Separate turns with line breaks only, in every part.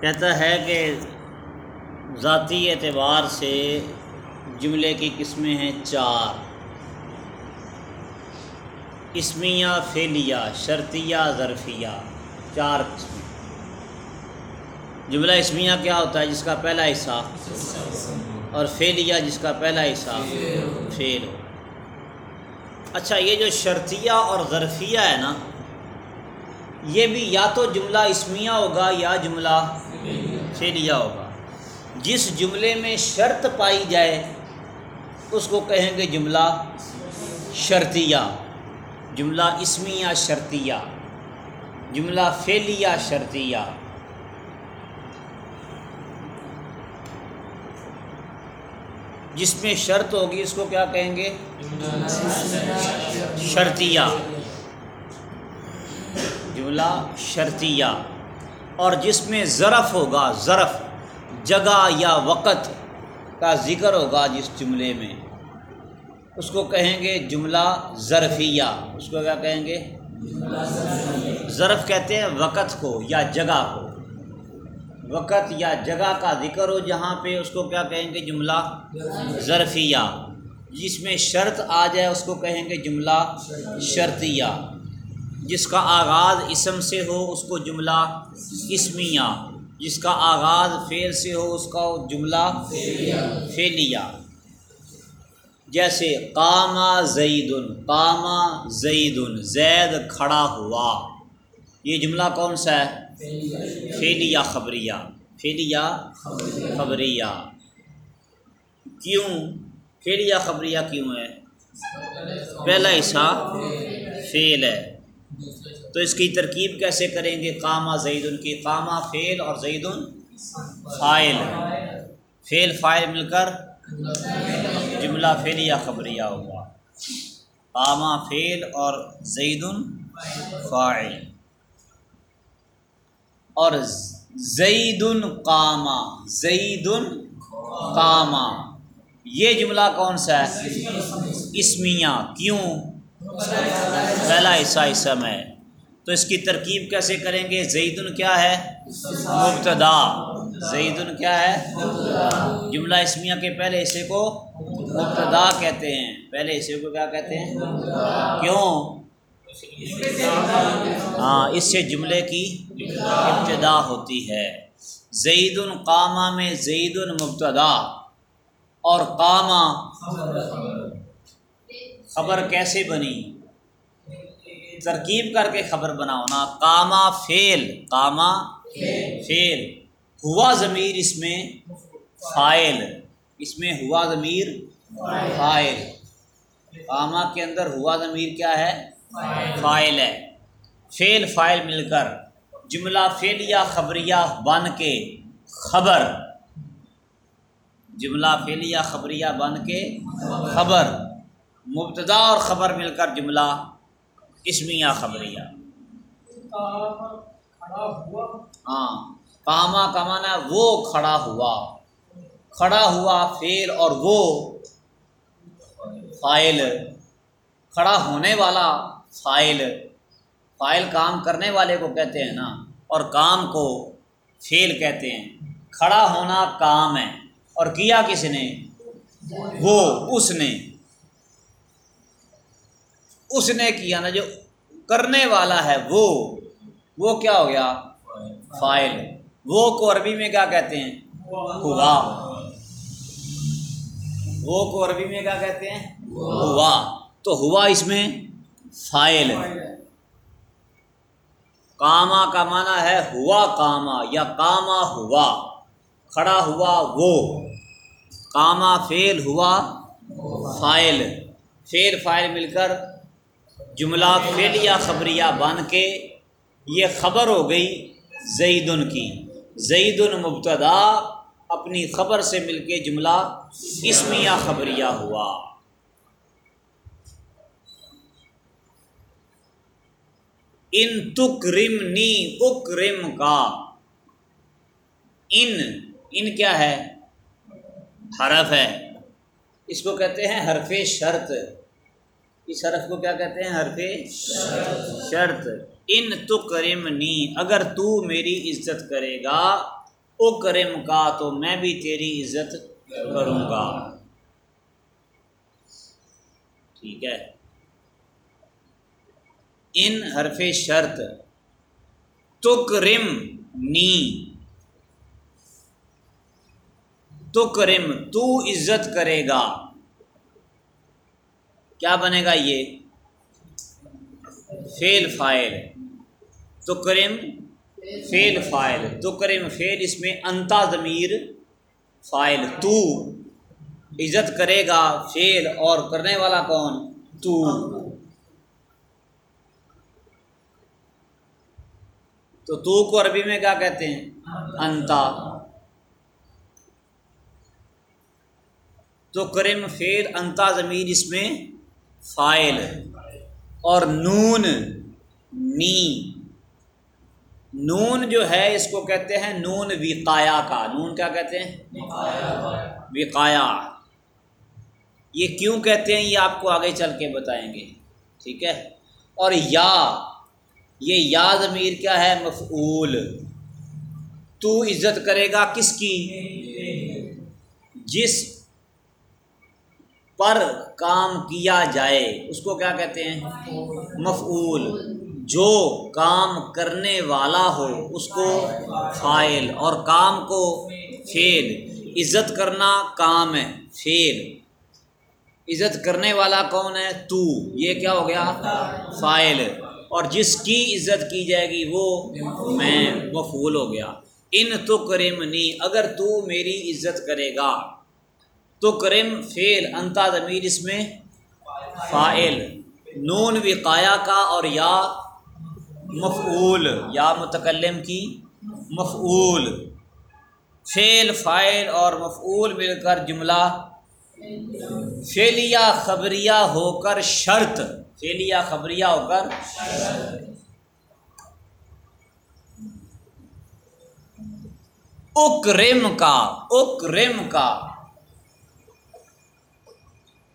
کہتا ہے کہ ذاتی اعتبار سے جملے کی قسمیں ہیں چار۔ اسمیہ، فعلیہ، شرطیہ، ظرفیہ، چار قسمیں۔ جملہ اسمیہ کیا ہوتا ہے؟ جس کا پہلا حصہ اور فعلیہ جس کا پہلا حصہ فعل۔ ہو اچھا یہ جو شرطیہ اور ظرفیہ ہے نا، یہ بھی یا تو جملہ اسمیہ ہوگا یا جملہ فعلیہ ہوگا۔ جس جملے میں شرط پائی جائے، اس کو کہیں گے جملہ شرطیہ۔ جملہ اسمیہ شرطیہ۔ جملہ فعلیہ شرطیہ۔ جس میں شرط ہوگی، اس کو کیا کہیں گے؟ شرطیہ۔ جملہ شرطیہ۔ اور جس میں ظرف ہوگا، ظرف، جگہ یا وقت کا ذکر ہوگا جس جملے میں۔ اس کو کہیں گے جملہ ظرفیہ۔ اس کو کیا کہیں گے؟ ظرف کہتے ہیں وقت کو یا جگہ کو۔ وقت یا جگہ کا ذکر ہو جہاں پہ اس کو کیا کہیں گے؟ جملہ ظرفیہ۔ جس میں شرط آ جائے اس کو کہیں گے جملہ شرطیہ۔ جس کا آغاز اسم سے ہو اس کو جملہ اسمیہ، جس کا آغاز فعل سے ہو اس کا جملہ فعلیہ۔ جیسے کاما زید کاما زید زید کھڑا ہوا۔ یہ جملہ کون سا ہے؟ فیلیا خبریہ فیلیا خبریہ۔ کیوں؟ فیلیا خبریہ کیوں ہے؟ پہلا حصہ فیل ہے۔ تو اس کی ترکیب کیسے کریں گے؟ کامہ زید ان کی کامہ فیل اور زید فائل۔ فیل، فائل مل کر جملہ فیلیا خبریہ ہوا۔ کامہ فیل اور زید فائل۔ اور زید قامہ زید قامہ۔ یہ جملہ کون سا ہے؟ اسمیہ۔ کیوں؟ پہلا حصہ اسم ہے تو اس کی ترکیب کیسے کریں گے؟ زید کیا ہے؟ مبتدا۔ زید کیا ہے؟ جملہ اسمیہ کے پہلے حصے کو مبتدا کہتے ہیں۔ پہلے حصے کو کیا کہتے ہیں؟ کیوں؟ ہاں اس سے جملے کی ابتدا ہوتی ہے۔ زید القامہ میں زید المبتدا اور قامہ خبر کیسے بنی؟ ترکیب کر کے خبر بناؤ نا۔ کاما فیل کاما فیل۔ ہوا ضمیر اس میں فائل۔ اس میں ہوا ضمیر فائل۔ کاما کے اندر ہوا ضمیر کیا ہے؟ فائل ہے۔ فیل، فائل مل کر۔ جملہ فعلیہ خبریہ بن کے خبر۔ جملہ فعلیہ خبریہ بن کے خبر۔ مبتدا اور خبر مل کر جملہ اسمیہ خبریہ۔ ہاں کاما کمانا وہ کھڑا ہوا۔ کھڑا ہوا فیل اور وہ فائل۔ کھڑا ہونے والا فائل۔ فائل کام کرنے والے کو کہتے ہیں نا، اور کام کو فیل کہتے ہیں۔ کھڑا ہونا کام ہے۔ اور کیا کس نے؟ وہ، اس نے۔ اس نے کیا نا جو کرنے والا ہے وہ وہ کیا ہو گیا؟ فائل وہ کو عربی میں کیا کہتے ہیں؟ ہوا۔ وہ کو عربی میں کیا کہتے ہیں؟ ہوا۔ تو ہوا اس میں فائل کاما کا معنی ہے ہوا کاما یا کاما ہوا۔ کھڑا ہوا وہ۔ کاما فیل ہوا فائل فیل فائل مل کر جملہ فیلیا خبریہ بن کے یہ خبر ہو گئی زید کی۔ زید مبتدا اپنی خبر سے مل کے جملہ اسمیہ خبریہ ہوا۔ ان تکرم نی اکرم کا۔ ان ان کیا ہے؟ حرف ہے۔ اس کو کہتے ہیں حرف شرط۔ اس حرف کو کیا کہتے ہیں؟ حرف شرط۔ ان تکرم نی اگر تو میری عزت کرے گا، او کرم کا تو میں بھی تیری عزت کروں گا۔ ٹھیک ہے۔ ان حرف شرط۔ تکرم نی۔ تکرم تو عزت کرے گا۔ کیا بنے گا یہ؟ فیل فائل تکرم فیل فائل تکرم فیل اس میں انتا ضمیر فائل تو۔ عزت کرے گا فیل اور کرنے والا کون؟ تو۔ تو تو کو عربی میں کیا کہتے ہیں؟ انتا۔ تو کرم فیل انتا زمین اس میں فائل اور نون نی نون جو ہے، اس کو کہتے ہیں نون وقایا کا۔ نون کیا کہتے ہیں؟ وقایا۔ یہ کیوں کہتے ہیں؟ یہ آپ کو آگے چل کے بتائیں گے۔ ٹھیک ہے؟ اور یا، یہ یا ضمیر کیا ہے؟ مفعول۔ تو عزت کرے گا کس کی؟ جس پر کام کیا جائے، اس کو کیا کہتے ہیں؟ مفعول۔ جو کام کرنے والا ہو، اس کو فائل اور کام کو فیل عزت کرنا کام ہے فیل عزت کرنے والا کون ہے؟ تو۔ یہ کیا ہو گیا؟ فائل اور جس کی عزت کی جائے گی، وہ میں مفول ہو گیا۔ ان تو کرمنی اگر تو میری عزت کرے گا۔ تو کرم فیل انتا ضمیر اس میں فائل نون وقایا کا اور یا مفعول، یا متکلم کی مفعول۔ فیل فائل اور مفعول مل کر جملہ فیلیا خبریہ ہو کر شرط فیلیا خبریہ ہو کر اکرم کا اکرم کا۔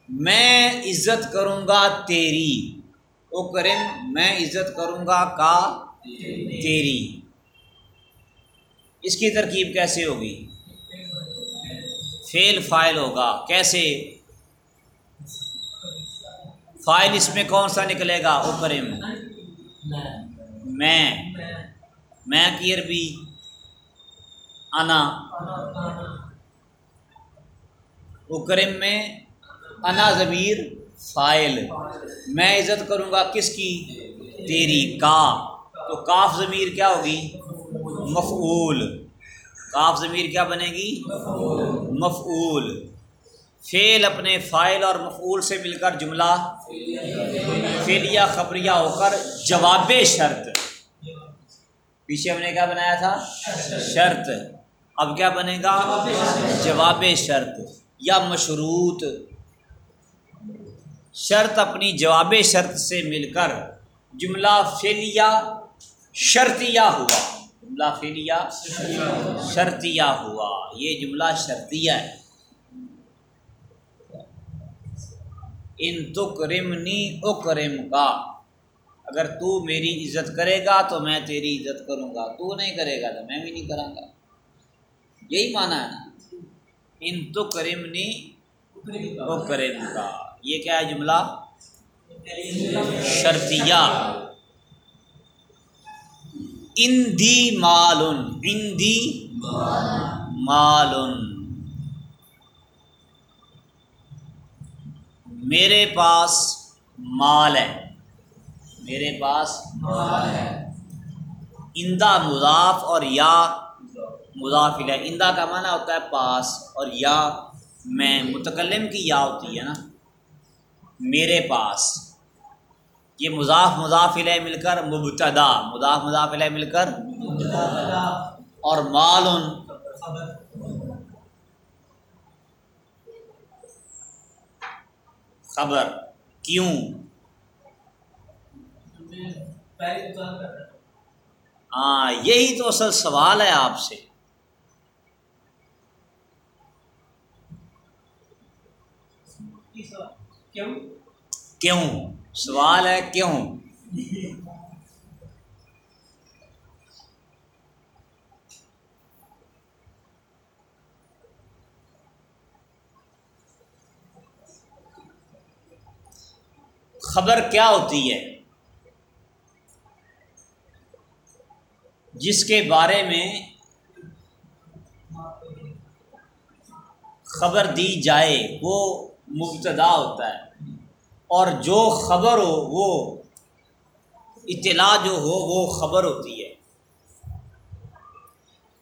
میں عزت کروں گا تیری۔ اکرم میں عزت کروں گا کا تیری۔ اس کی ترکیب کیسے ہوگی؟ فیل فائل ہوگا۔ کیسے؟ فائل اس میں کون سا نکلے گا؟ اکرم میں۔ میں کی عربی انا۔ اکرم میں انا ضمیر فائل میں عزت کروں گا کس کی؟ تیری۔ کا۔ تو کاف ضمیر کیا ہوگی؟ مفعول۔ کاف ضمیر کیا بنے گی؟ مفعول۔ فعل اپنے فائل اور مفعول سے مل کر جملہ فعلیہ، خبریہ ہو کر جواب شرط۔ پیچھے ہم نے کیا بنایا تھا؟ شرط۔ اب کیا بنے گا؟ جواب شرط۔ یا مشروط۔ شرط اپنی جواب شرط سے مل کر جملہ فعلیہ شرطیہ ہوا۔ جملہ فعلیہ شرطیہ ہوا۔ یہ جملہ شرطیہ ہے۔ ان تکرمنی اکرم کا اگر تو میری عزت کرے گا تو میں تیری عزت کروں گا۔ تو نہیں کرے گا تو میں بھی نہیں کروں گا۔ یہی مانا ہے نا۔ ان تکرمنی اکرم کا یہ کیا ہے جملہ؟ شرطیہ۔ اندی مالن اندی مالن۔ میرے پاس مال ہے۔ میرے پاس مال ہے۔ اندا مضاف اور یا مضاف ہے اندا کا معنی ہوتا ہے پاس اور یا میں۔ متکلم کی یا ہوتی ہے نا۔ میرے پاس۔ یہ مضاف مضاف علیہ مل کر مبتدا، مضاف مضاف علیہ مل کر اور مال خبر۔ کیوں؟ ہاں یہی تو اصل سوال ہے آپ سے۔ کیوں؟ کیوں؟ سوال ہے کیوں؟ خبر کیا ہوتی ہے؟ جس کے بارے میں خبر دی جائے، وہ مبتدا ہوتا ہے۔ اور جو خبر ہو، وہ اطلاع جو ہو، وہ خبر ہوتی ہے۔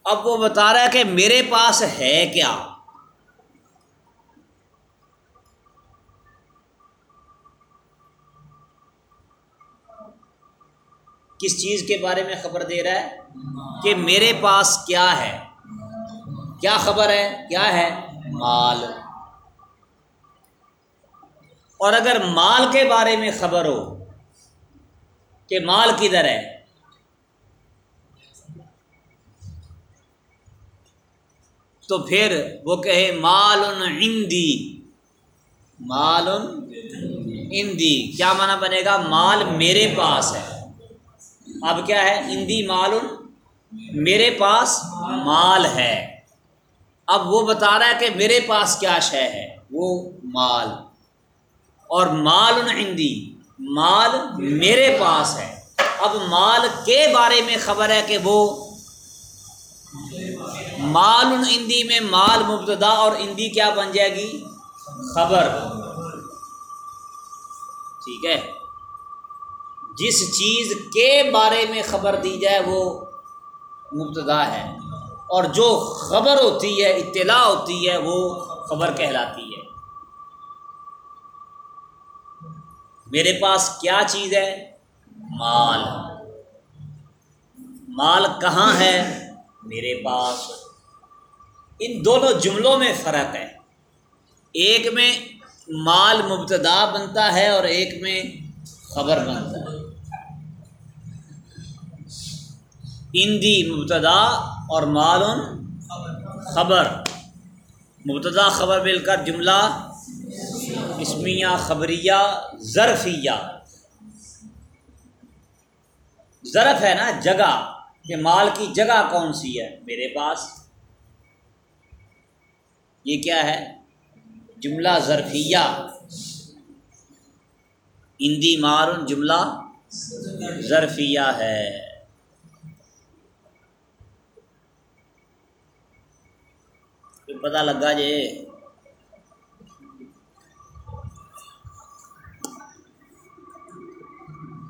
اب وہ بتا رہا ہے کہ میرے پاس ہے کیا؟ کس چیز کے بارے میں خبر دے رہا ہے؟ کہ میرے پاس کیا ہے؟ کیا خبر ہے؟ کیا ہے؟ مال۔ اور اگر مال کے بارے میں خبر ہو کہ مال کدھر ہے، تو پھر وہ کہے مال اندی مال اندی کیا مانا بنے گا؟ مال میرے پاس ہے۔ اب کیا ہے؟ اندی مال میرے پاس مال ہے۔ اب وہ بتا رہا ہے کہ میرے پاس کیا شے ہے؟ وہ مال۔ اور مال ہندی مال میرے پاس ہے۔ اب مال کے بارے میں خبر ہے کہ وہ مال ہندی میں مال مبتدا اور ہندی کیا بن جائے گی؟ خبر۔ ٹھیک ہے۔ جس چیز کے بارے میں خبر دی جائے وہ مبتدا ہے۔ اور جو خبر ہوتی ہے، اطلاع ہوتی ہے، وہ خبر کہلاتی ہے۔ میرے پاس کیا چیز ہے؟ مال۔ مال کہاں ہے؟ میرے پاس۔ ان دونوں جملوں میں فرق ہے۔ ایک میں مال مبتدا بنتا ہے اور ایک میں خبر بنتا ہے۔ اندی مبتدا اور معلوم خبر۔ مبتدا خبر مل کر جملہ اسمیہ، خبریہ، ظرفیہ۔ ظرف ہے نا جگہ، کہ مال کی جگہ کون سی ہے؟ میرے پاس۔ یہ کیا ہے؟ جملہ ظرفیہ۔ ہندی معلوم جملہ ظرفیہ ہے۔ پتہ لگا جے